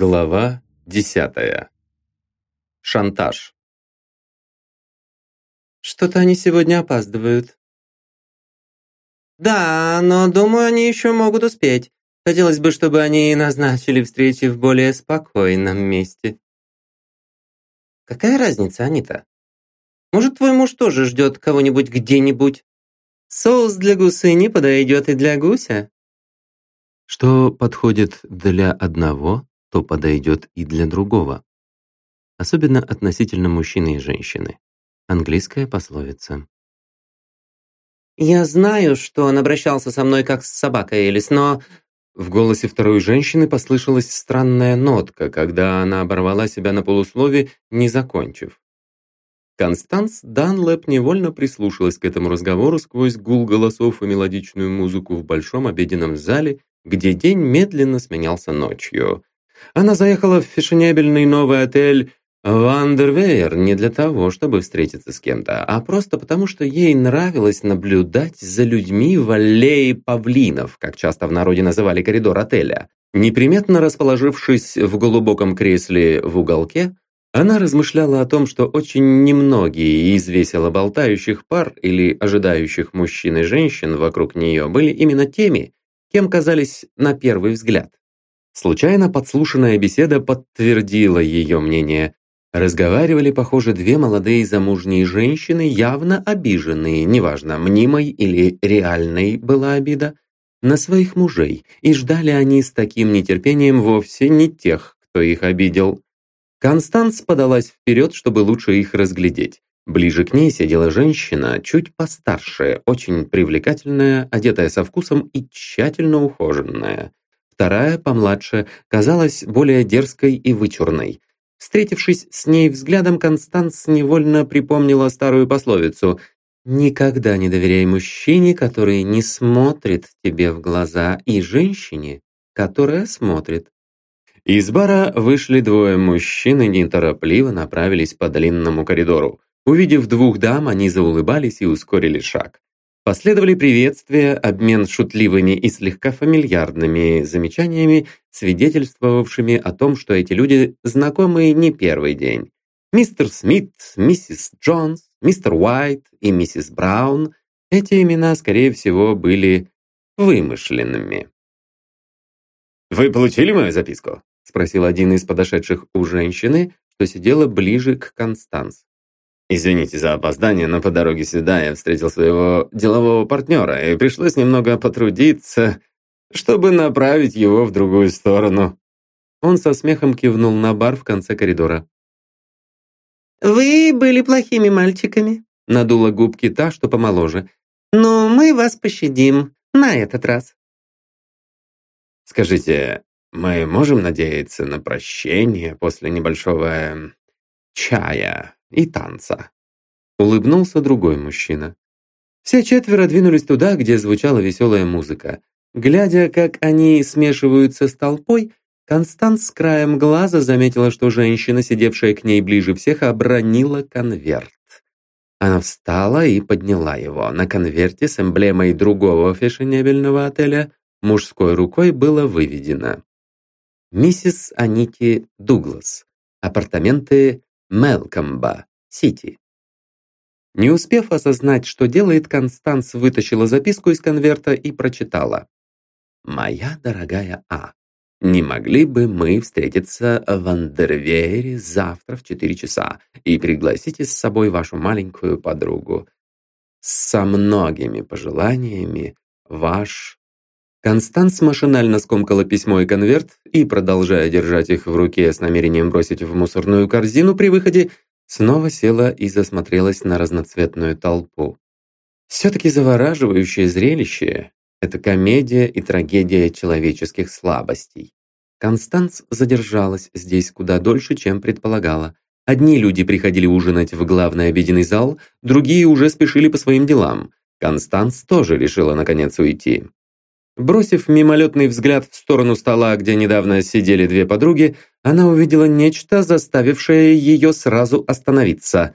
Глава десятая. Шантаж. Что-то они сегодня опаздывают. Да, но думаю, они еще могут успеть. Хотелось бы, чтобы они назначили встречи в более спокойном месте. Какая разница, Анита? Может, твой муж тоже ждет кого-нибудь где-нибудь? Соус для гусы не подойдет и для гуся. Что подходит для одного, то подойдет и для другого. Особенно относительно мужчины и женщины. Английская пословица. «Я знаю, что он обращался со мной как с собакой, Элис, но...» В голосе второй женщины послышалась странная нотка, когда она оборвала себя на полуслове, не закончив. Констанс Данлэп невольно прислушалась к этому разговору сквозь гул голосов и мелодичную музыку в большом обеденном зале, где день медленно сменялся ночью. Она заехала в фешенебельный новый отель Вандервейер не для того, чтобы встретиться с кем-то, а просто потому, что ей нравилось наблюдать за людьми в аллее павлинов, как часто в народе называли коридор отеля. Неприметно расположившись в глубоком кресле в уголке, она размышляла о том, что очень немногие из весело болтающих пар или ожидающих мужчин и женщин вокруг нее были именно теми, кем казались на первый взгляд. Случайно подслушанная беседа подтвердила ее мнение. Разговаривали, похоже, две молодые замужние женщины, явно обиженные, неважно, мнимой или реальной была обида, на своих мужей, и ждали они с таким нетерпением вовсе не тех, кто их обидел. Констанс подалась вперед, чтобы лучше их разглядеть. Ближе к ней сидела женщина, чуть постарше, очень привлекательная, одетая со вкусом и тщательно ухоженная. Вторая, помладше, казалась более дерзкой и вычурной. Встретившись с ней взглядом, Констанс невольно припомнила старую пословицу «Никогда не доверяй мужчине, который не смотрит тебе в глаза, и женщине, которая смотрит». Из бара вышли двое мужчин и неторопливо направились по длинному коридору. Увидев двух дам, они заулыбались и ускорили шаг. Последовали приветствия, обмен шутливыми и слегка фамильярными замечаниями, свидетельствовавшими о том, что эти люди знакомы не первый день. Мистер Смит, миссис Джонс, мистер Уайт и миссис Браун – эти имена, скорее всего, были вымышленными. «Вы получили мою записку?» – спросил один из подошедших у женщины, что сидела ближе к Констанс. Извините за опоздание, но по дороге сюда я встретил своего делового партнера, и пришлось немного потрудиться, чтобы направить его в другую сторону. Он со смехом кивнул на бар в конце коридора. «Вы были плохими мальчиками», — надула губки та, что помоложе. «Но мы вас пощадим на этот раз». «Скажите, мы можем надеяться на прощение после небольшого эм, чая?» И танца. Улыбнулся другой мужчина. Все четверо двинулись туда, где звучала веселая музыка. Глядя, как они смешиваются с толпой, Констанс с краем глаза заметила, что женщина, сидевшая к ней ближе всех, обронила конверт. Она встала и подняла его. На конверте с эмблемой другого фешенебельного отеля мужской рукой было выведено «Миссис Аники Дуглас. Апартаменты Мелкомба, Сити. Не успев осознать, что делает, Констанс вытащила записку из конверта и прочитала. «Моя дорогая А, не могли бы мы встретиться в Андервеере завтра в 4 часа и пригласите с собой вашу маленькую подругу? Со многими пожеланиями, ваш Констанс машинально скомкала письмо и конверт и, продолжая держать их в руке с намерением бросить в мусорную корзину при выходе, снова села и засмотрелась на разноцветную толпу. Все-таки завораживающее зрелище – это комедия и трагедия человеческих слабостей. Констанс задержалась здесь куда дольше, чем предполагала. Одни люди приходили ужинать в главный обеденный зал, другие уже спешили по своим делам. Констанс тоже решила наконец уйти. Бросив мимолетный взгляд в сторону стола, где недавно сидели две подруги, она увидела нечто, заставившее ее сразу остановиться.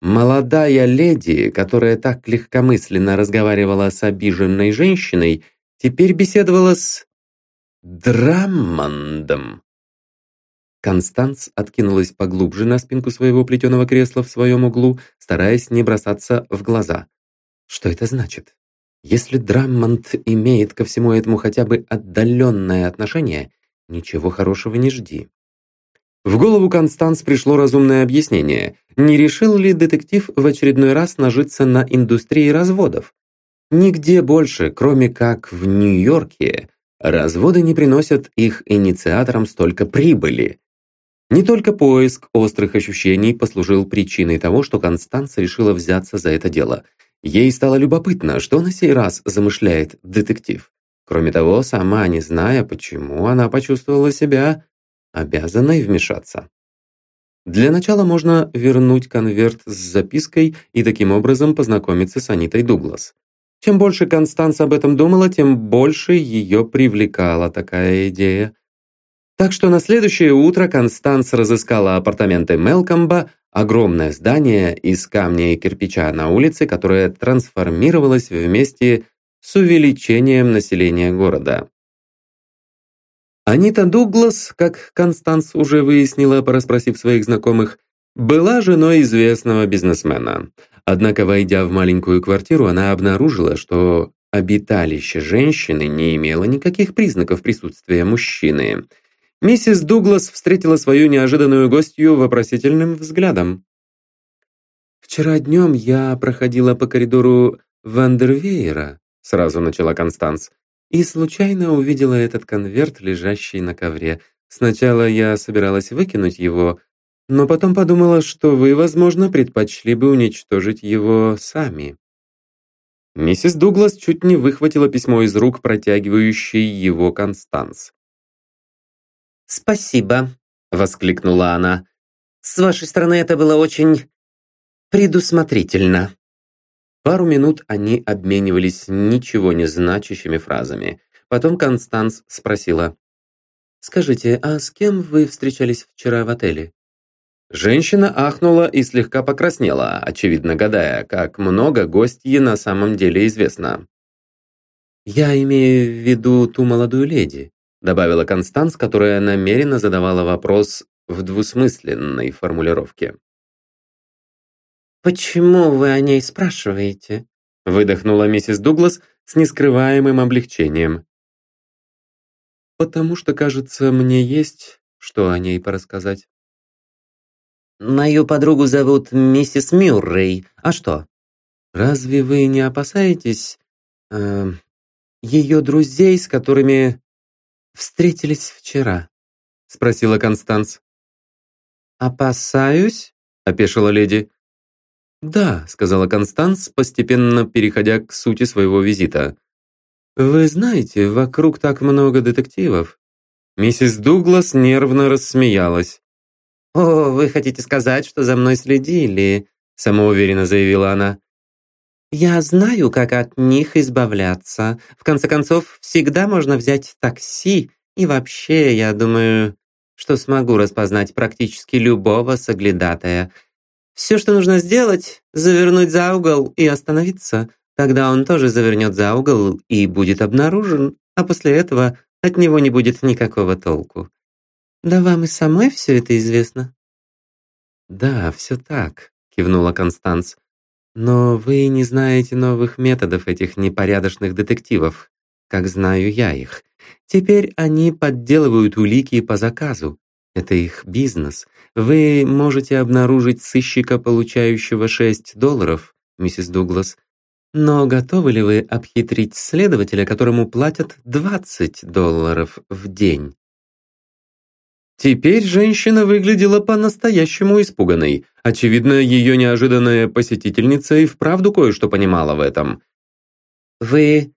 Молодая леди, которая так легкомысленно разговаривала с обиженной женщиной, теперь беседовала с Драммондом. Констанс откинулась поглубже на спинку своего плетеного кресла в своем углу, стараясь не бросаться в глаза. Что это значит? Если Драммонд имеет ко всему этому хотя бы отдаленное отношение, ничего хорошего не жди. В голову Констанс пришло разумное объяснение. Не решил ли детектив в очередной раз нажиться на индустрии разводов? Нигде больше, кроме как в Нью-Йорке, разводы не приносят их инициаторам столько прибыли. Не только поиск острых ощущений послужил причиной того, что Констанс решила взяться за это дело. Ей стало любопытно, что на сей раз замышляет детектив. Кроме того, сама не зная, почему, она почувствовала себя обязанной вмешаться. Для начала можно вернуть конверт с запиской и таким образом познакомиться с Анитой Дуглас. Чем больше Констанс об этом думала, тем больше ее привлекала такая идея. Так что на следующее утро Констанс разыскала апартаменты Мелкомба, огромное здание из камня и кирпича на улице, которое трансформировалось вместе с увеличением населения города. Анита Дуглас, как Констанс уже выяснила, порасспросив своих знакомых, была женой известного бизнесмена. Однако, войдя в маленькую квартиру, она обнаружила, что обиталище женщины не имело никаких признаков присутствия мужчины – Миссис Дуглас встретила свою неожиданную гостью вопросительным взглядом. «Вчера днем я проходила по коридору Вандервейера», сразу начала Констанс, и случайно увидела этот конверт, лежащий на ковре. Сначала я собиралась выкинуть его, но потом подумала, что вы, возможно, предпочли бы уничтожить его сами. Миссис Дуглас чуть не выхватила письмо из рук, протягивающей его Констанс. «Спасибо», — воскликнула она. «С вашей стороны это было очень предусмотрительно». Пару минут они обменивались ничего не значащими фразами. Потом Констанс спросила. «Скажите, а с кем вы встречались вчера в отеле?» Женщина ахнула и слегка покраснела, очевидно гадая, как много гостье на самом деле известно. «Я имею в виду ту молодую леди добавила Констанс, которая намеренно задавала вопрос в двусмысленной формулировке. «Почему вы о ней спрашиваете?» выдохнула миссис Дуглас с нескрываемым облегчением. «Потому что, кажется, мне есть что о ней порассказать». «Мою подругу зовут миссис Мюррей. А что?» «Разве вы не опасаетесь э, ее друзей, с которыми встретились вчера?» — спросила Констанс. «Опасаюсь?» — опешила леди. «Да», — сказала Констанс, постепенно переходя к сути своего визита. «Вы знаете, вокруг так много детективов». Миссис Дуглас нервно рассмеялась. «О, вы хотите сказать, что за мной следили?» самоуверенно заявила она. Я знаю, как от них избавляться. В конце концов, всегда можно взять такси. И вообще, я думаю, что смогу распознать практически любого соглядатая. Все, что нужно сделать, завернуть за угол и остановиться. Тогда он тоже завернет за угол и будет обнаружен, а после этого от него не будет никакого толку. Да вам и самой все это известно? Да, все так, кивнула Констанс. Но вы не знаете новых методов этих непорядочных детективов, как знаю я их. Теперь они подделывают улики по заказу. Это их бизнес. Вы можете обнаружить сыщика, получающего 6 долларов, миссис Дуглас. Но готовы ли вы обхитрить следователя, которому платят 20 долларов в день? Теперь женщина выглядела по-настоящему испуганной. Очевидно, ее неожиданная посетительница и вправду кое-что понимала в этом. «Вы...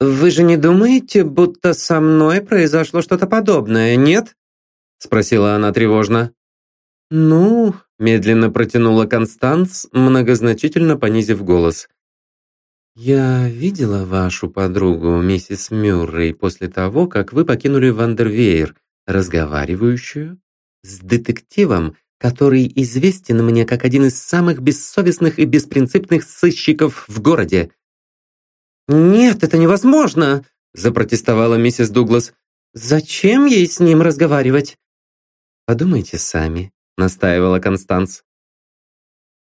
вы же не думаете, будто со мной произошло что-то подобное, нет?» Спросила она тревожно. «Ну...» — медленно протянула Констанс, многозначительно понизив голос. «Я видела вашу подругу, миссис Мюррей, после того, как вы покинули Вандервейр, разговаривающую с детективом, который известен мне как один из самых бессовестных и беспринципных сыщиков в городе. «Нет, это невозможно!» – запротестовала миссис Дуглас. «Зачем ей с ним разговаривать?» Подумайте сами», — настаивала Констанс.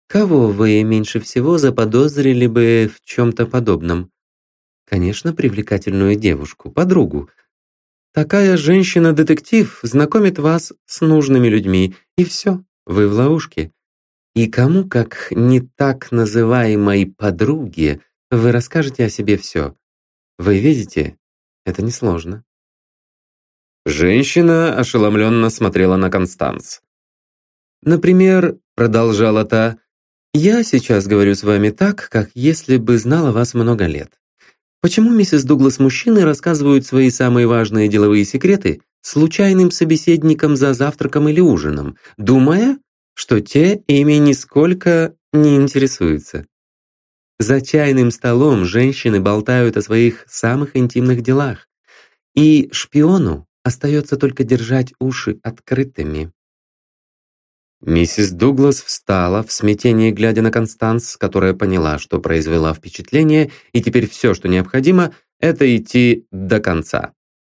«Кого вы меньше всего заподозрили бы в чем-то подобном? Конечно, привлекательную девушку, подругу. Такая женщина-детектив знакомит вас с нужными людьми, и все, вы в ловушке. И кому, как не так называемой подруге, вы расскажете о себе все. Вы видите, это несложно. Женщина ошеломленно смотрела на Констанс. «Например, — продолжала та, — я сейчас говорю с вами так, как если бы знала вас много лет. Почему миссис Дуглас мужчины рассказывают свои самые важные деловые секреты случайным собеседникам за завтраком или ужином, думая, что те ими нисколько не интересуются? За чайным столом женщины болтают о своих самых интимных делах, и шпиону остается только держать уши открытыми. Миссис Дуглас встала в смятении, глядя на Констанс, которая поняла, что произвела впечатление, и теперь все, что необходимо, это идти до конца.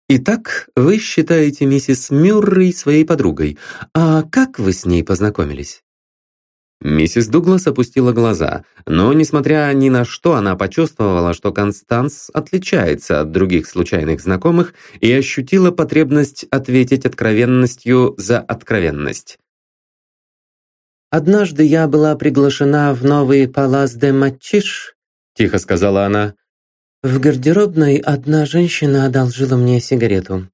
«Итак, вы считаете миссис Мюррей своей подругой. А как вы с ней познакомились?» Миссис Дуглас опустила глаза, но, несмотря ни на что, она почувствовала, что Констанс отличается от других случайных знакомых и ощутила потребность ответить откровенностью за откровенность. «Однажды я была приглашена в новый Палас де Матчиш», — тихо сказала она. «В гардеробной одна женщина одолжила мне сигарету.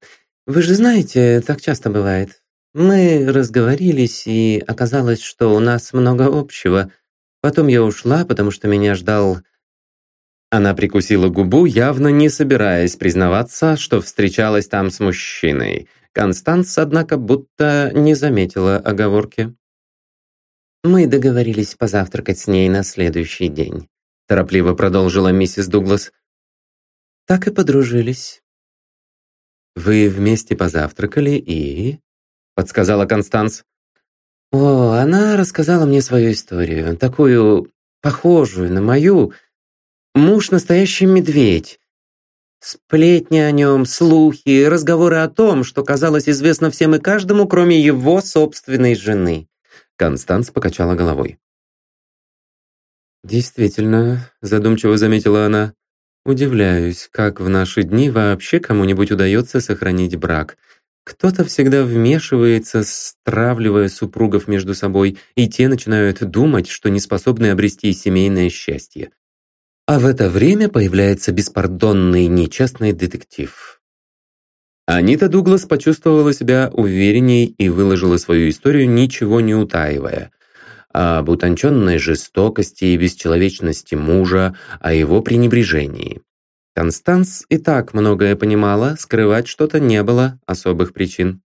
Вы же знаете, так часто бывает. Мы разговорились, и оказалось, что у нас много общего. Потом я ушла, потому что меня ждал...» Она прикусила губу, явно не собираясь признаваться, что встречалась там с мужчиной. Констанс, однако, будто не заметила оговорки. «Мы договорились позавтракать с ней на следующий день», торопливо продолжила миссис Дуглас. «Так и подружились». «Вы вместе позавтракали и...» подсказала Констанс. «О, она рассказала мне свою историю, такую похожую на мою. Муж настоящий медведь. Сплетни о нем, слухи, разговоры о том, что казалось известно всем и каждому, кроме его собственной жены. Констанс покачала головой. «Действительно», — задумчиво заметила она, «удивляюсь, как в наши дни вообще кому-нибудь удается сохранить брак. Кто-то всегда вмешивается, стравливая супругов между собой, и те начинают думать, что не способны обрести семейное счастье. А в это время появляется беспардонный нечестный детектив. Анита Дуглас почувствовала себя уверенней и выложила свою историю, ничего не утаивая. Об утонченной жестокости и бесчеловечности мужа, о его пренебрежении. Констанс и так многое понимала, скрывать что-то не было особых причин.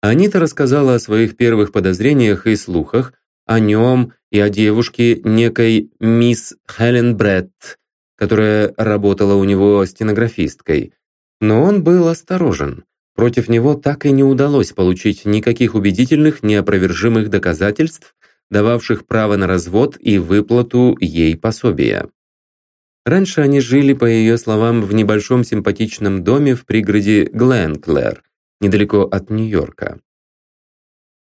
Анита рассказала о своих первых подозрениях и слухах, о нем и о девушке некой мисс Хелен Бретт, которая работала у него стенографисткой, но он был осторожен. Против него так и не удалось получить никаких убедительных, неопровержимых доказательств, дававших право на развод и выплату ей пособия. Раньше они жили, по ее словам, в небольшом симпатичном доме в пригороде Гленклэр, недалеко от Нью-Йорка.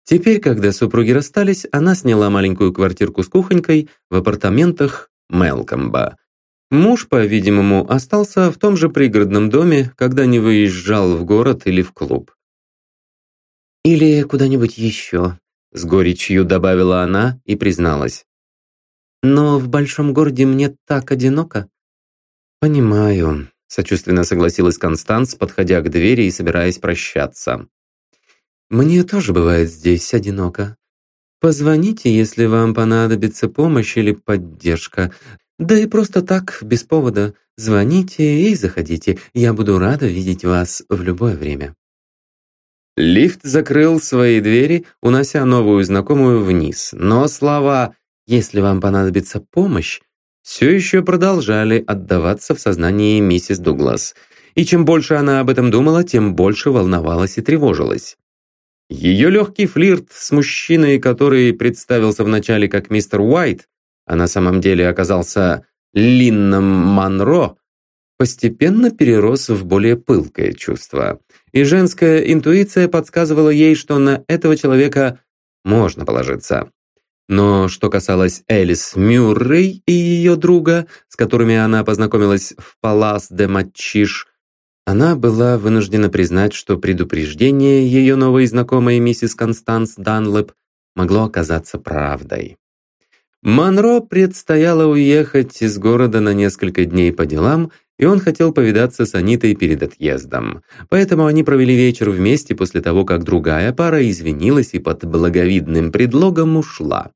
Теперь, когда супруги расстались, она сняла маленькую квартирку с кухонькой в апартаментах Мелкомба, Муж, по-видимому, остался в том же пригородном доме, когда не выезжал в город или в клуб. «Или куда-нибудь еще», — с горечью добавила она и призналась. «Но в большом городе мне так одиноко». «Понимаю», — сочувственно согласилась Констанс, подходя к двери и собираясь прощаться. «Мне тоже бывает здесь одиноко. Позвоните, если вам понадобится помощь или поддержка. Да и просто так, без повода, звоните и заходите. Я буду рада видеть вас в любое время». Лифт закрыл свои двери, унося новую знакомую вниз, но слова «если вам понадобится помощь» все еще продолжали отдаваться в сознании миссис Дуглас. И чем больше она об этом думала, тем больше волновалась и тревожилась. Ее легкий флирт с мужчиной, который представился вначале как мистер Уайт, а на самом деле оказался Линном Монро, постепенно перерос в более пылкое чувство. И женская интуиция подсказывала ей, что на этого человека можно положиться. Но что касалось Элис Мюррей и ее друга, с которыми она познакомилась в Палас де Матчиш, она была вынуждена признать, что предупреждение ее новой знакомой миссис Констанс Данлэп могло оказаться правдой. Монро предстояло уехать из города на несколько дней по делам, и он хотел повидаться с Анитой перед отъездом. Поэтому они провели вечер вместе после того, как другая пара извинилась и под благовидным предлогом ушла.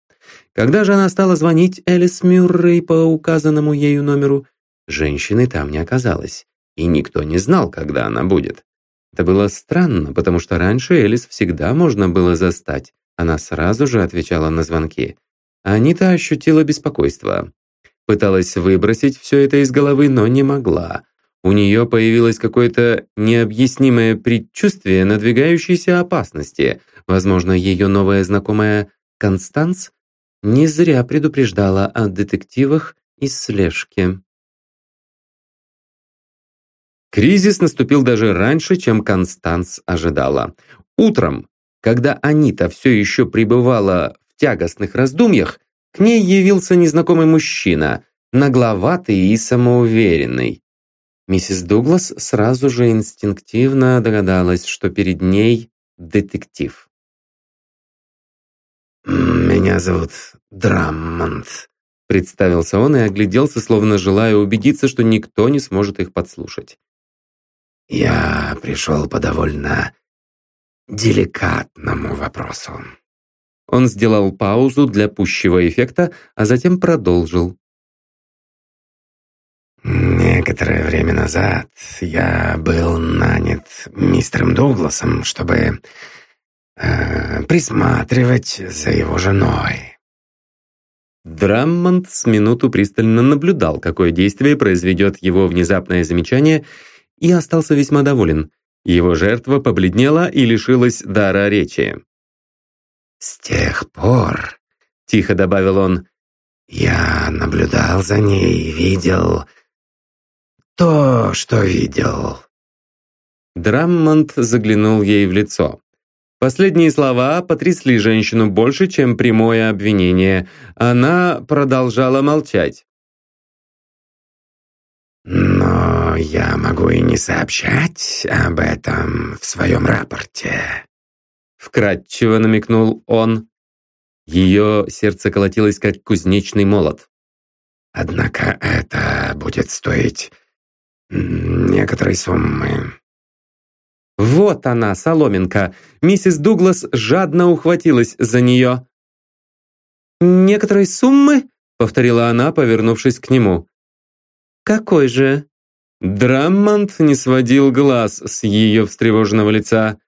Когда же она стала звонить Элис Мюррей по указанному ею номеру, женщины там не оказалось и никто не знал, когда она будет. Это было странно, потому что раньше Элис всегда можно было застать. Она сразу же отвечала на звонки. Анита ощутила беспокойство. Пыталась выбросить все это из головы, но не могла. У нее появилось какое-то необъяснимое предчувствие надвигающейся опасности. Возможно, ее новая знакомая Констанс не зря предупреждала о детективах и слежке. Кризис наступил даже раньше, чем Констанс ожидала. Утром, когда Анита все еще пребывала тягостных раздумьях, к ней явился незнакомый мужчина, нагловатый и самоуверенный. Миссис Дуглас сразу же инстинктивно догадалась, что перед ней детектив. «Меня зовут Драммонд», — представился он и огляделся, словно желая убедиться, что никто не сможет их подслушать. Я пришел по довольно деликатному вопросу. Он сделал паузу для пущего эффекта, а затем продолжил. Некоторое время назад я был нанят мистером Дугласом, чтобы э, присматривать за его женой. Драммонд с минуту пристально наблюдал, какое действие произведет его внезапное замечание, и остался весьма доволен. Его жертва побледнела и лишилась дара речи. «С тех пор», — тихо добавил он, — «я наблюдал за ней и видел то, что видел». Драммонд заглянул ей в лицо. Последние слова потрясли женщину больше, чем прямое обвинение. Она продолжала молчать. Но я могу и не сообщать об этом в своем рапорте. Вкратчиво намекнул он. Ее сердце колотилось, как кузнечный молот. Однако это будет стоить некоторой суммы. Вот она, соломинка. Миссис Дуглас жадно ухватилась за нее. «Некоторой суммы?» — повторила она, повернувшись к нему. «Какой же?» Драммонд не сводил глаз с ее встревоженного лица.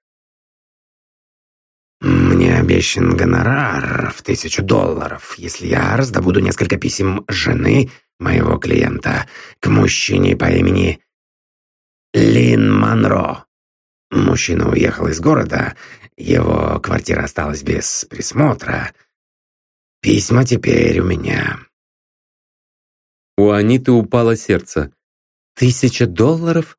«Мне обещан гонорар в тысячу долларов, если я раздобуду несколько писем жены моего клиента к мужчине по имени Лин Монро. Мужчина уехал из города, его квартира осталась без присмотра. Письма теперь у меня. У Аниты упало сердце. Тысяча долларов?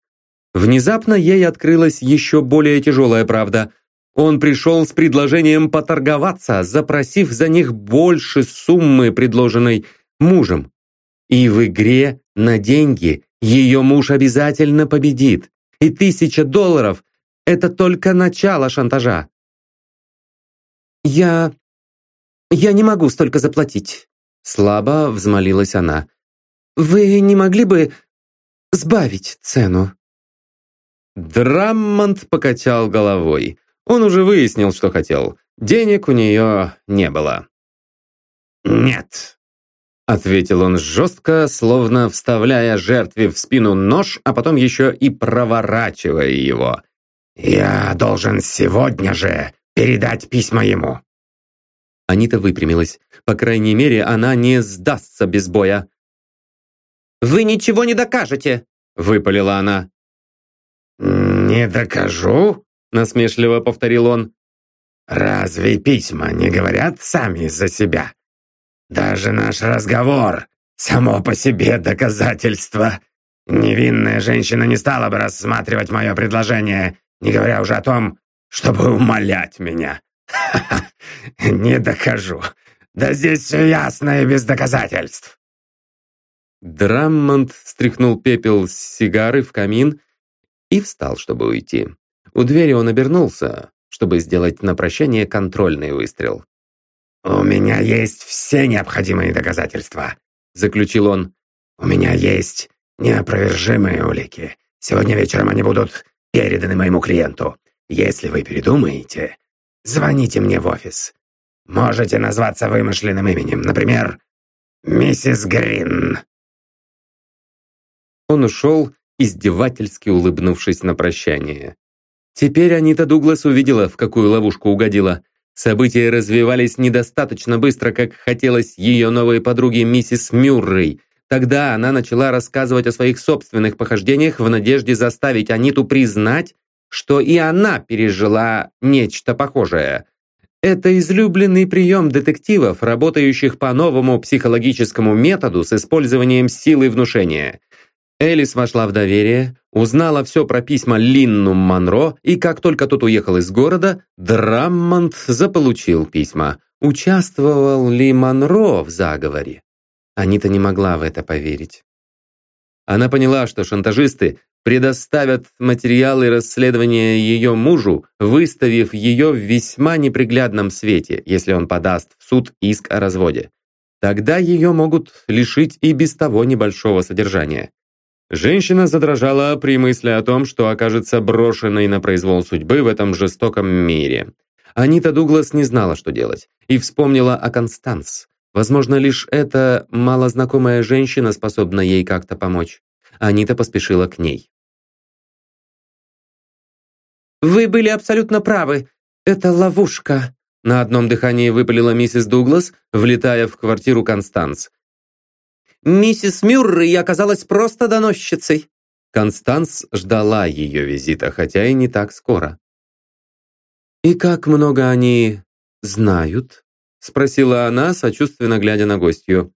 Внезапно ей открылась еще более тяжелая правда. Он пришел с предложением поторговаться, запросив за них больше суммы, предложенной мужем. И в игре на деньги ее муж обязательно победит. И тысяча долларов – это только начало шантажа. «Я... я не могу столько заплатить», – слабо взмолилась она. Вы не могли бы сбавить цену?» Драммонд покачал головой. Он уже выяснил, что хотел. Денег у нее не было. «Нет», — ответил он жестко, словно вставляя жертве в спину нож, а потом еще и проворачивая его. «Я должен сегодня же передать письма ему». Анита выпрямилась. По крайней мере, она не сдастся без боя. «Вы ничего не докажете!» — выпалила она. «Не докажу?» — насмешливо повторил он. «Разве письма не говорят сами за себя? Даже наш разговор — само по себе доказательство. Невинная женщина не стала бы рассматривать мое предложение, не говоря уже о том, чтобы умолять меня. Не докажу. Да здесь все ясно и без доказательств. Драммонд стряхнул пепел с сигары в камин и встал, чтобы уйти. У двери он обернулся, чтобы сделать на прощание контрольный выстрел. «У меня есть все необходимые доказательства», — заключил он. «У меня есть неопровержимые улики. Сегодня вечером они будут переданы моему клиенту. Если вы передумаете, звоните мне в офис. Можете назваться вымышленным именем, например, миссис Грин». Он ушел, издевательски улыбнувшись на прощание. Теперь Анита Дуглас увидела, в какую ловушку угодила. События развивались недостаточно быстро, как хотелось ее новой подруге миссис Мюррей. Тогда она начала рассказывать о своих собственных похождениях в надежде заставить Аниту признать, что и она пережила нечто похожее. Это излюбленный прием детективов, работающих по новому психологическому методу с использованием силы внушения. Элис вошла в доверие, узнала все про письма Линну Монро, и как только тот уехал из города, Драммонд заполучил письма. Участвовал ли Монро в заговоре? Анита не могла в это поверить. Она поняла, что шантажисты предоставят материалы расследования ее мужу, выставив ее в весьма неприглядном свете, если он подаст в суд иск о разводе. Тогда ее могут лишить и без того небольшого содержания. Женщина задрожала при мысли о том, что окажется брошенной на произвол судьбы в этом жестоком мире. Анита Дуглас не знала, что делать, и вспомнила о Констанс. Возможно, лишь эта малознакомая женщина способна ей как-то помочь. Анита поспешила к ней. «Вы были абсолютно правы. Это ловушка», на одном дыхании выпалила миссис Дуглас, влетая в квартиру Констанс. «Миссис Мюррей оказалась просто доносчицей». Констанс ждала ее визита, хотя и не так скоро. «И как много они знают?» спросила она, сочувственно глядя на гостью.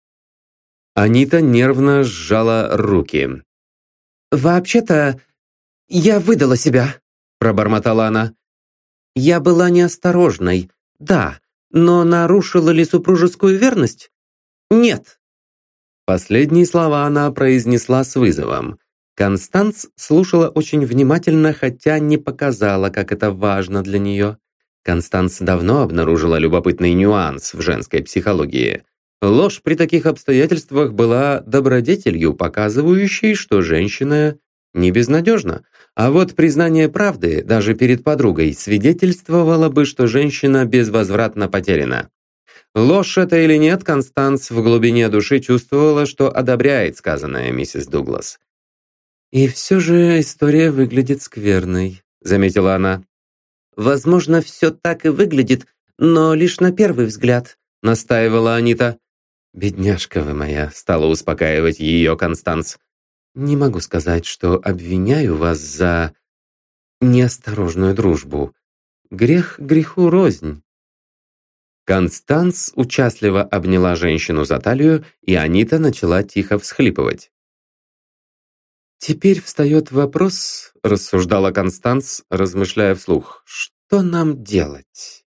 Анита нервно сжала руки. «Вообще-то, я выдала себя», пробормотала она. «Я была неосторожной, да, но нарушила ли супружескую верность? Нет». Последние слова она произнесла с вызовом. Констанс слушала очень внимательно, хотя не показала, как это важно для нее. Констанс давно обнаружила любопытный нюанс в женской психологии. Ложь при таких обстоятельствах была добродетелью, показывающей, что женщина не безнадежна. А вот признание правды, даже перед подругой, свидетельствовало бы, что женщина безвозвратно потеряна. Ложь это или нет, Констанс в глубине души чувствовала, что одобряет сказанное миссис Дуглас. «И все же история выглядит скверной», — заметила она. «Возможно, все так и выглядит, но лишь на первый взгляд», — настаивала Анита. «Бедняжка вы моя», — стала успокаивать ее Констанс. «Не могу сказать, что обвиняю вас за неосторожную дружбу. Грех греху рознь». Констанс участливо обняла женщину за талию, и Анита начала тихо всхлипывать. «Теперь встает вопрос», — рассуждала Констанс, размышляя вслух, «что нам делать?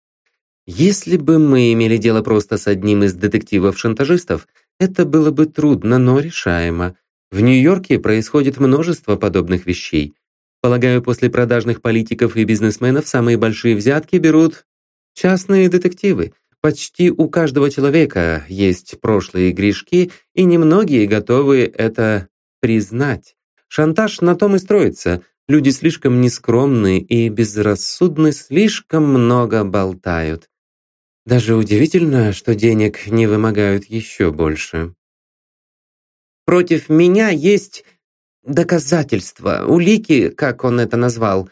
Если бы мы имели дело просто с одним из детективов-шантажистов, это было бы трудно, но решаемо. В Нью-Йорке происходит множество подобных вещей. Полагаю, после продажных политиков и бизнесменов самые большие взятки берут частные детективы. Почти у каждого человека есть прошлые грешки, и немногие готовы это признать. Шантаж на том и строится. Люди слишком нескромны и безрассудны, слишком много болтают. Даже удивительно, что денег не вымогают еще больше. Против меня есть доказательства, улики, как он это назвал,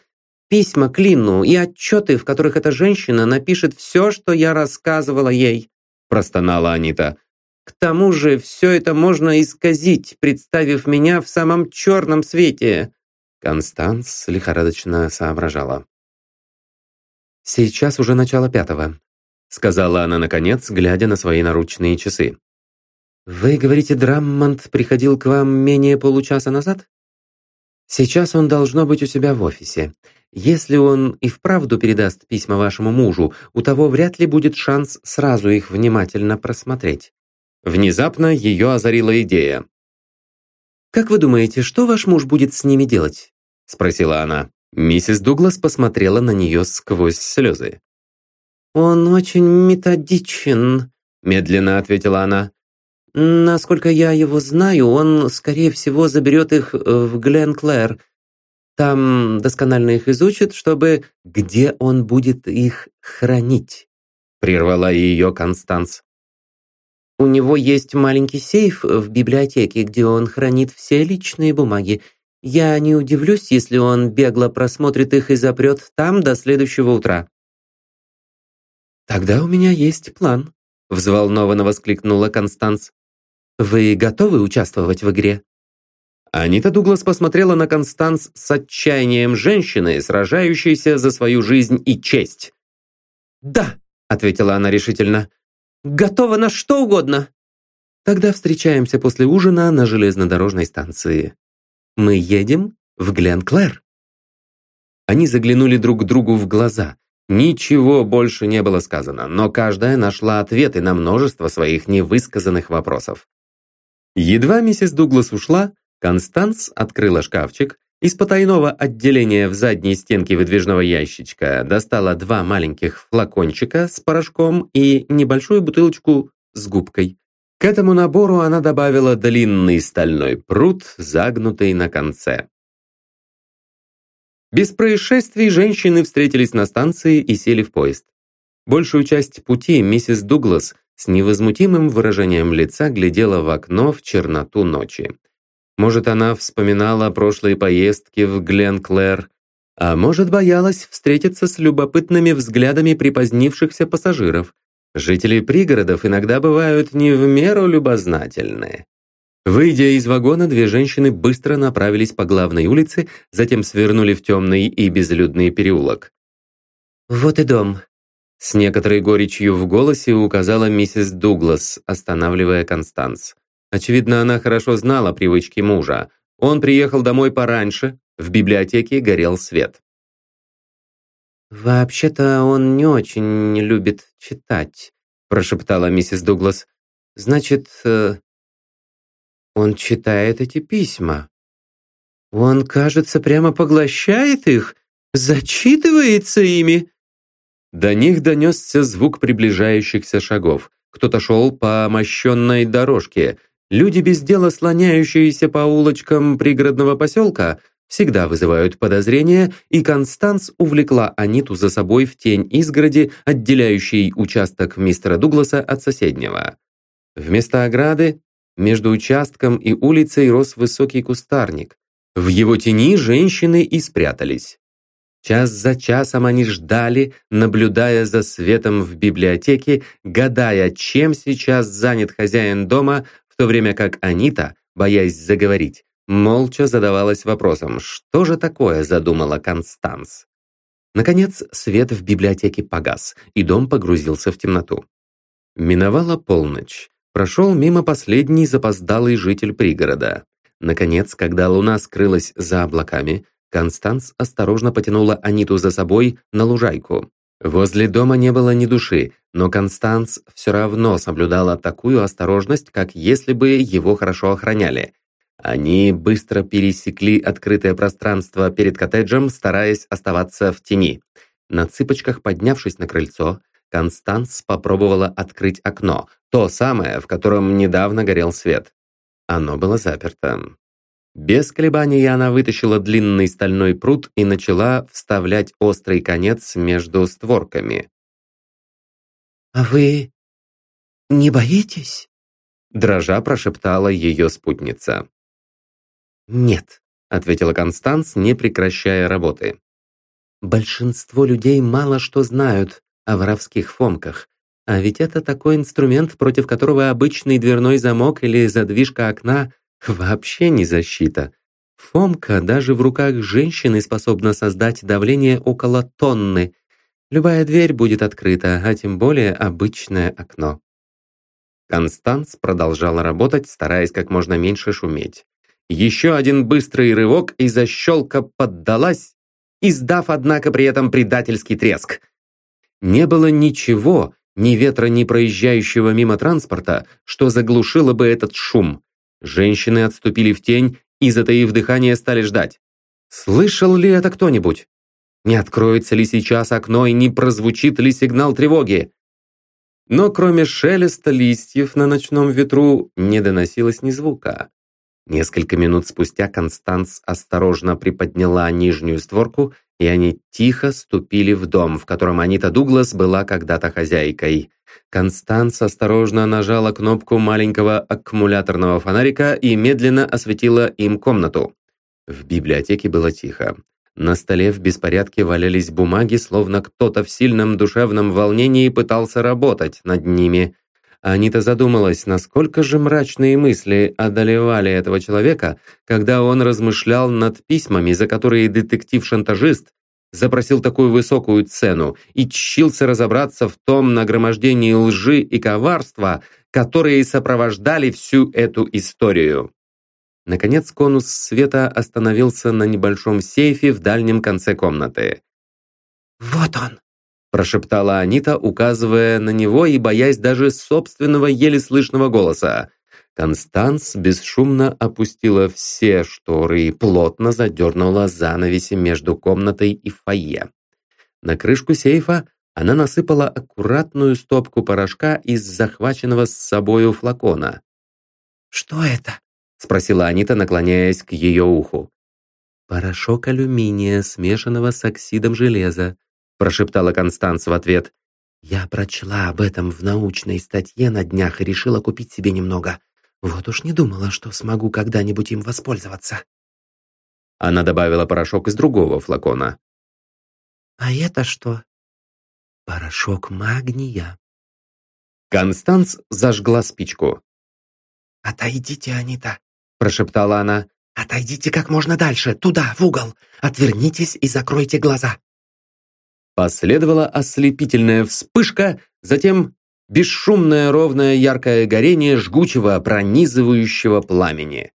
письма Клину и отчеты, в которых эта женщина напишет все, что я рассказывала ей», простонала Анита. К тому же все это можно исказить, представив меня в самом черном свете. Констанс лихорадочно соображала. «Сейчас уже начало пятого», — сказала она наконец, глядя на свои наручные часы. «Вы говорите, Драммонд приходил к вам менее получаса назад?» Сейчас он должно быть у себя в офисе. Если он и вправду передаст письма вашему мужу, у того вряд ли будет шанс сразу их внимательно просмотреть». Внезапно ее озарила идея. «Как вы думаете, что ваш муж будет с ними делать?» — спросила она. Миссис Дуглас посмотрела на нее сквозь слезы. «Он очень методичен», — медленно ответила она. «Насколько я его знаю, он, скорее всего, заберет их э, в Гленклэр. Там досконально их изучит, чтобы... Где он будет их хранить?» Прервала ее Констанс. «У него есть маленький сейф в библиотеке, где он хранит все личные бумаги. Я не удивлюсь, если он бегло просмотрит их и запрет там до следующего утра». «Тогда у меня есть план», — взволнованно воскликнула Констанс. «Вы готовы участвовать в игре?» Анита Дуглас посмотрела на Констанс с отчаянием женщины, сражающейся за свою жизнь и честь. «Да», — ответила она решительно, — «готова на что угодно». «Тогда встречаемся после ужина на железнодорожной станции. Мы едем в Гленклэр». Они заглянули друг другу в глаза — Ничего больше не было сказано, но каждая нашла ответы на множество своих невысказанных вопросов. Едва миссис Дуглас ушла, Констанс открыла шкафчик, из потайного отделения в задней стенке выдвижного ящичка достала два маленьких флакончика с порошком и небольшую бутылочку с губкой. К этому набору она добавила длинный стальной прут, загнутый на конце. Без происшествий женщины встретились на станции и сели в поезд. Большую часть пути миссис Дуглас с невозмутимым выражением лица глядела в окно в черноту ночи. Может, она вспоминала прошлые поездки в Гленклэр, а может, боялась встретиться с любопытными взглядами припозднившихся пассажиров. Жители пригородов иногда бывают не в меру любознательные. Выйдя из вагона, две женщины быстро направились по главной улице, затем свернули в темный и безлюдный переулок. «Вот и дом», — с некоторой горечью в голосе указала миссис Дуглас, останавливая Констанс. Очевидно, она хорошо знала привычки мужа. Он приехал домой пораньше, в библиотеке горел свет. «Вообще-то он не очень любит читать», прошептала миссис Дуглас. «Значит, э, он читает эти письма. Он, кажется, прямо поглощает их, зачитывается ими. До них донесся звук приближающихся шагов. Кто-то шел по мощенной дорожке. Люди без дела, слоняющиеся по улочкам пригородного поселка, всегда вызывают подозрения, и Констанс увлекла Аниту за собой в тень изгороди, отделяющей участок мистера Дугласа от соседнего. Вместо ограды между участком и улицей рос высокий кустарник. В его тени женщины и спрятались. Час за часом они ждали, наблюдая за светом в библиотеке, гадая, чем сейчас занят хозяин дома, то время как Анита, боясь заговорить, молча задавалась вопросом, что же такое задумала Констанс. Наконец, свет в библиотеке погас, и дом погрузился в темноту. Миновала полночь прошел мимо последний запоздалый житель пригорода. Наконец, когда луна скрылась за облаками, Констанс осторожно потянула Аниту за собой на лужайку. Возле дома не было ни души, но Констанс все равно соблюдала такую осторожность, как если бы его хорошо охраняли. Они быстро пересекли открытое пространство перед коттеджем, стараясь оставаться в тени. На цыпочках поднявшись на крыльцо, Констанс попробовала открыть окно, то самое, в котором недавно горел свет. Оно было заперто. Без колебаний она вытащила длинный стальной прут и начала вставлять острый конец между створками. «А вы не боитесь?» Дрожа прошептала ее спутница. «Нет», — ответила Констанс, не прекращая работы. «Большинство людей мало что знают о воровских фомках. А ведь это такой инструмент, против которого обычный дверной замок или задвижка окна вообще не защита. Фомка даже в руках женщины способна создать давление около тонны. Любая дверь будет открыта, а тем более обычное окно. Констанс продолжала работать, стараясь как можно меньше шуметь. Еще один быстрый рывок, и защелка поддалась, издав, однако, при этом предательский треск. Не было ничего, ни ветра, ни проезжающего мимо транспорта, что заглушило бы этот шум. Женщины отступили в тень и, затаив дыхание, стали ждать. Слышал ли это кто-нибудь? Не откроется ли сейчас окно и не прозвучит ли сигнал тревоги? Но кроме шелеста листьев на ночном ветру не доносилось ни звука. Несколько минут спустя Констанс осторожно приподняла нижнюю створку, и они тихо ступили в дом, в котором Анита Дуглас была когда-то хозяйкой. Констанс осторожно нажала кнопку маленького аккумуляторного фонарика и медленно осветила им комнату. В библиотеке было тихо. На столе в беспорядке валялись бумаги, словно кто-то в сильном душевном волнении пытался работать над ними. Анита задумалась, насколько же мрачные мысли одолевали этого человека, когда он размышлял над письмами, за которые детектив-шантажист запросил такую высокую цену и чщился разобраться в том нагромождении лжи и коварства, которые сопровождали всю эту историю. Наконец конус света остановился на небольшом сейфе в дальнем конце комнаты. «Вот он!» – прошептала Анита, указывая на него и боясь даже собственного еле слышного голоса. Констанс бесшумно опустила все шторы и плотно задернула занавеси между комнатой и фойе. На крышку сейфа она насыпала аккуратную стопку порошка из захваченного с собою флакона. «Что это?» спросила Анита, наклоняясь к ее уху. «Порошок алюминия, смешанного с оксидом железа», прошептала Констанс в ответ. «Я прочла об этом в научной статье на днях и решила купить себе немного. Вот уж не думала, что смогу когда-нибудь им воспользоваться». Она добавила порошок из другого флакона. «А это что?» «Порошок магния». Констанс зажгла спичку. «Отойдите, Анита прошептала она. «Отойдите как можно дальше, туда, в угол. Отвернитесь и закройте глаза». Последовала ослепительная вспышка, затем бесшумное ровное яркое горение жгучего пронизывающего пламени.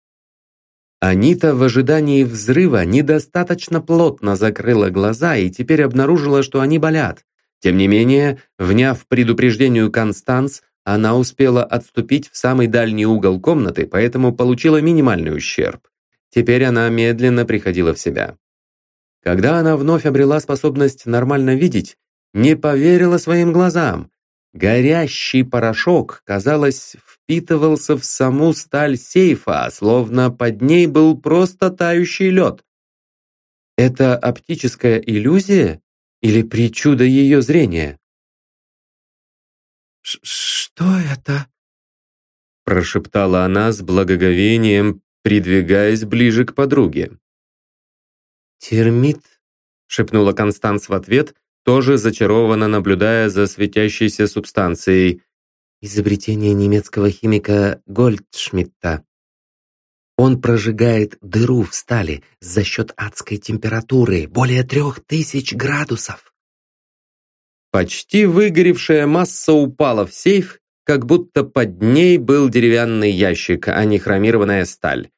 Анита в ожидании взрыва недостаточно плотно закрыла глаза и теперь обнаружила, что они болят. Тем не менее, вняв предупреждению Констанс, она успела отступить в самый дальний угол комнаты, поэтому получила минимальный ущерб. Теперь она медленно приходила в себя. Когда она вновь обрела способность нормально видеть, не поверила своим глазам. Горящий порошок, казалось, впитывался в саму сталь сейфа, словно под ней был просто тающий лед. Это оптическая иллюзия или причуда ее зрения? «Что это?» Прошептала она с благоговением, придвигаясь ближе к подруге. «Термит?» шепнула Констанс в ответ, тоже зачарованно наблюдая за светящейся субстанцией. «Изобретение немецкого химика Гольдшмидта. Он прожигает дыру в стали за счет адской температуры, более трех тысяч градусов. Почти выгоревшая масса упала в сейф, как будто под ней был деревянный ящик, а не хромированная сталь.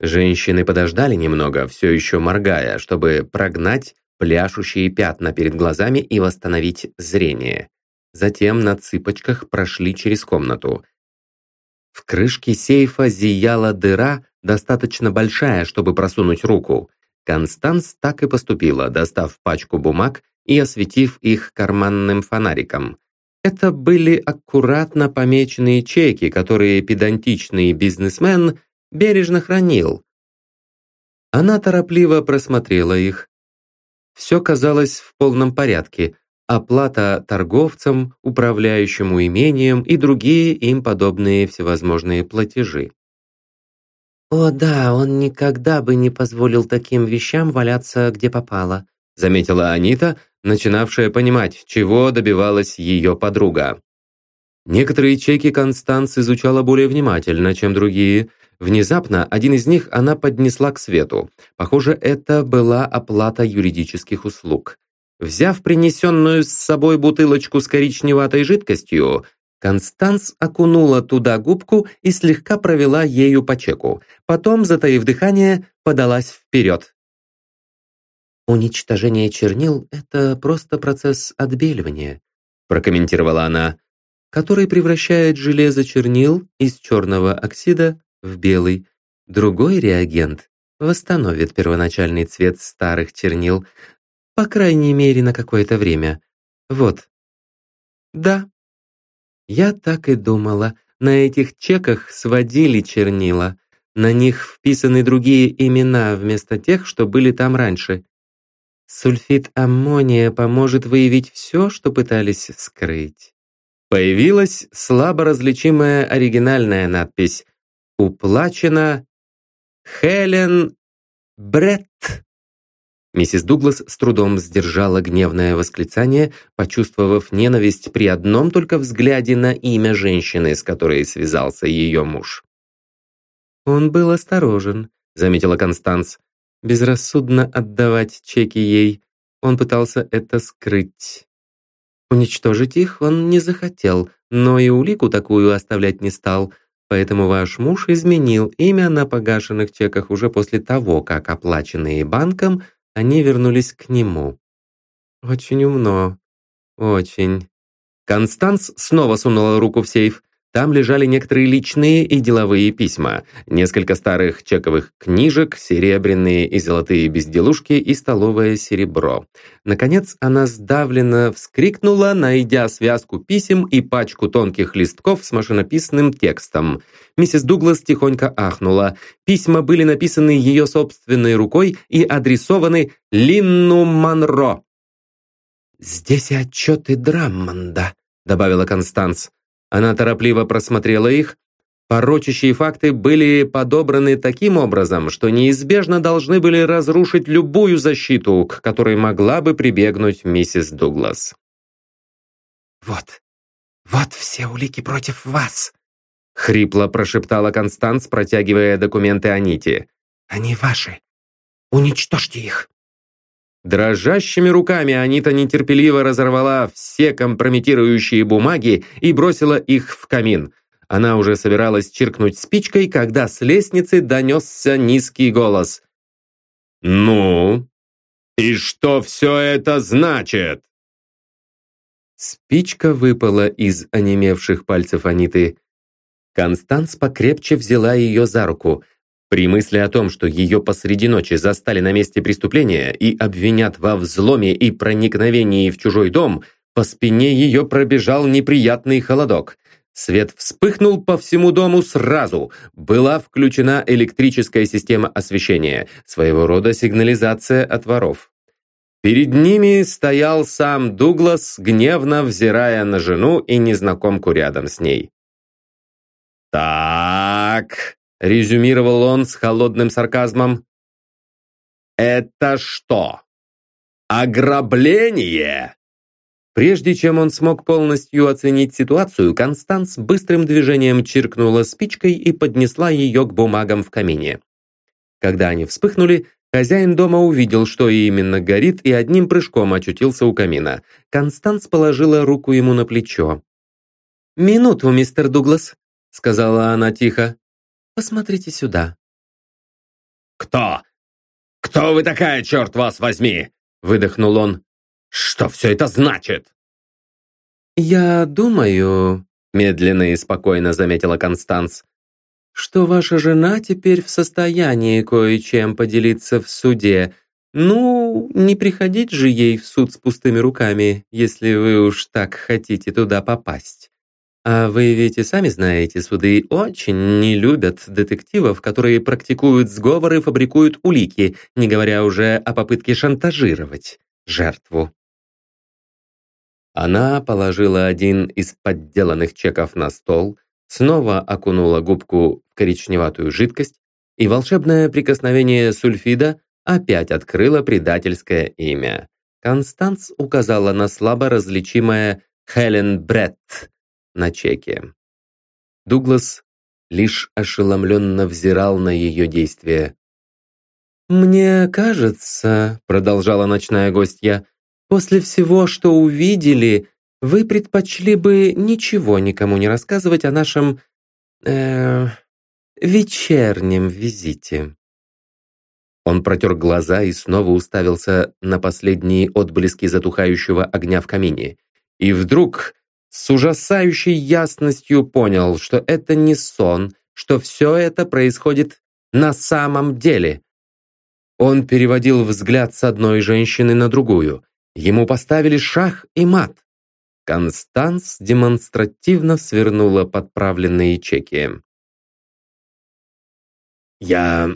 Женщины подождали немного, все еще моргая, чтобы прогнать пляшущие пятна перед глазами и восстановить зрение. Затем на цыпочках прошли через комнату. В крышке сейфа зияла дыра, достаточно большая, чтобы просунуть руку. Констанс так и поступила, достав пачку бумаг и осветив их карманным фонариком. Это были аккуратно помеченные чеки, которые педантичный бизнесмен бережно хранил. Она торопливо просмотрела их. Все казалось в полном порядке. Оплата торговцам, управляющему имением и другие им подобные всевозможные платежи. «О да, он никогда бы не позволил таким вещам валяться где попало», заметила Анита, начинавшая понимать, чего добивалась ее подруга. Некоторые чеки Констанс изучала более внимательно, чем другие. Внезапно один из них она поднесла к свету. Похоже, это была оплата юридических услуг. Взяв принесенную с собой бутылочку с коричневатой жидкостью, Констанс окунула туда губку и слегка провела ею по чеку. Потом, затаив дыхание, подалась вперед. «Уничтожение чернил — это просто процесс отбеливания», прокомментировала она, который превращает железо чернил из черного оксида в белый. Другой реагент восстановит первоначальный цвет старых чернил, по крайней мере, на какое-то время. Вот. Да, я так и думала. На этих чеках сводили чернила. На них вписаны другие имена вместо тех, что были там раньше. Сульфид аммония поможет выявить все, что пытались скрыть. Появилась слабо различимая оригинальная надпись «Уплачено Хелен Бретт». Миссис Дуглас с трудом сдержала гневное восклицание, почувствовав ненависть при одном только взгляде на имя женщины, с которой связался ее муж. «Он был осторожен», — заметила Констанс. «Безрассудно отдавать чеки ей. Он пытался это скрыть. Уничтожить их он не захотел, но и улику такую оставлять не стал, поэтому ваш муж изменил имя на погашенных чеках уже после того, как оплаченные банком — они вернулись к нему. Очень умно. Очень. Констанс снова сунула руку в сейф. Там лежали некоторые личные и деловые письма, несколько старых чековых книжек, серебряные и золотые безделушки и столовое серебро. Наконец она сдавленно вскрикнула, найдя связку писем и пачку тонких листков с машинописным текстом. Миссис Дуглас тихонько ахнула. Письма были написаны ее собственной рукой и адресованы Линну Монро. «Здесь отчеты Драммонда», — добавила Констанс. Она торопливо просмотрела их. Порочащие факты были подобраны таким образом, что неизбежно должны были разрушить любую защиту, к которой могла бы прибегнуть миссис Дуглас. «Вот, вот все улики против вас», — хрипло прошептала Констанс, протягивая документы Аните. «Они ваши. Уничтожьте их». Дрожащими руками Анита нетерпеливо разорвала все компрометирующие бумаги и бросила их в камин. Она уже собиралась чиркнуть спичкой, когда с лестницы донесся низкий голос. «Ну? И что все это значит?» Спичка выпала из онемевших пальцев Аниты. Констанс покрепче взяла ее за руку – при мысли о том, что ее посреди ночи застали на месте преступления и обвинят во взломе и проникновении в чужой дом, по спине ее пробежал неприятный холодок. Свет вспыхнул по всему дому сразу. Была включена электрическая система освещения, своего рода сигнализация от воров. Перед ними стоял сам Дуглас, гневно взирая на жену и незнакомку рядом с ней. «Так», резюмировал он с холодным сарказмом. «Это что? Ограбление?» Прежде чем он смог полностью оценить ситуацию, Констанс быстрым движением чиркнула спичкой и поднесла ее к бумагам в камине. Когда они вспыхнули, хозяин дома увидел, что именно горит, и одним прыжком очутился у камина. Констанс положила руку ему на плечо. «Минуту, мистер Дуглас», — сказала она тихо. Посмотрите сюда». «Кто? Кто вы такая, черт вас возьми?» выдохнул он. «Что все это значит?» «Я думаю», медленно и спокойно заметила Констанс, что ваша жена теперь в состоянии кое-чем поделиться в суде. Ну, не приходить же ей в суд с пустыми руками, если вы уж так хотите туда попасть. А вы ведь и сами знаете, суды очень не любят детективов, которые практикуют сговоры фабрикуют улики, не говоря уже о попытке шантажировать жертву. Она положила один из подделанных чеков на стол, снова окунула губку в коричневатую жидкость, и волшебное прикосновение сульфида опять открыло предательское имя. Констанс указала на слабо различимое «Хелен Бретт», на чеке. Дуглас лишь ошеломленно взирал на ее действия. «Мне кажется», — продолжала ночная гостья, «после всего, что увидели, вы предпочли бы ничего никому не рассказывать о нашем... Э, вечернем визите». Он протер глаза и снова уставился на последние отблески затухающего огня в камине. И вдруг с ужасающей ясностью понял, что это не сон, что все это происходит на самом деле. Он переводил взгляд с одной женщины на другую. Ему поставили шах и мат. Констанс демонстративно свернула подправленные чеки. «Я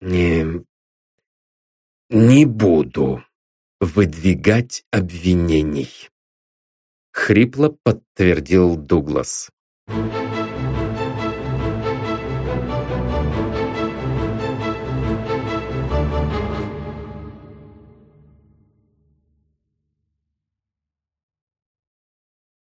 не... не буду выдвигать обвинений», — хрипло подтвердил Дуглас.